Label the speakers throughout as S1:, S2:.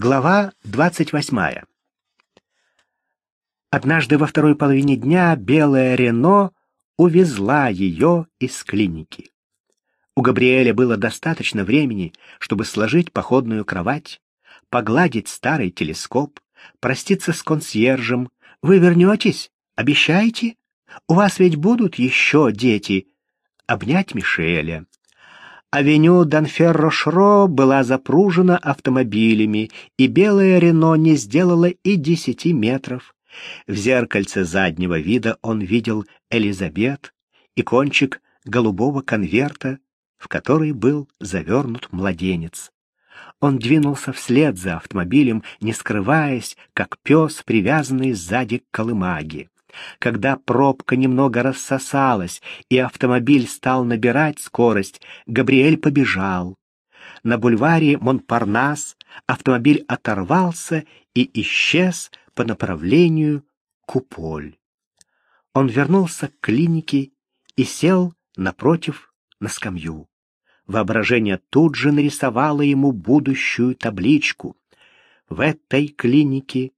S1: Глава 28. Однажды во второй половине дня белая Рено увезла ее из клиники. У Габриэля было достаточно времени, чтобы сложить походную кровать, погладить старый телескоп, проститься с консьержем. «Вы вернетесь? Обещаете? У вас ведь будут еще дети?» Обнять Мишеля. Авеню Данфер-Рошро была запружена автомобилями, и белая Рено не сделала и десяти метров. В зеркальце заднего вида он видел Элизабет и кончик голубого конверта, в который был завернут младенец. Он двинулся вслед за автомобилем, не скрываясь, как пес, привязанный сзади к колымаге. Когда пробка немного рассосалась и автомобиль стал набирать скорость, Габриэль побежал. На бульваре Монпарнас автомобиль оторвался и исчез по направлению Куполь. Он вернулся к клинике и сел напротив на скамью. Воображение тут же нарисовало ему будущую табличку. В этой клинике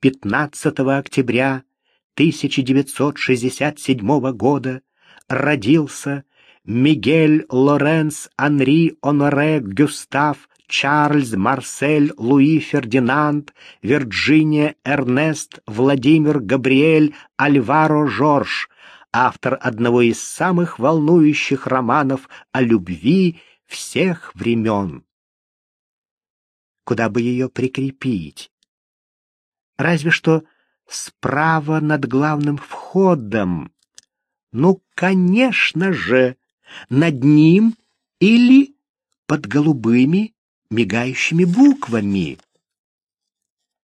S1: 15 октября 1967 года родился Мигель Лоренс Анри Оноре Гюстав Чарльз Марсель Луи Фердинанд Вирджиния Эрнест Владимир Габриэль Альваро Жорж, автор одного из самых волнующих романов о любви всех времен. Куда бы ее прикрепить? Разве что справа над главным входом. Ну, конечно же, над ним или под голубыми мигающими буквами.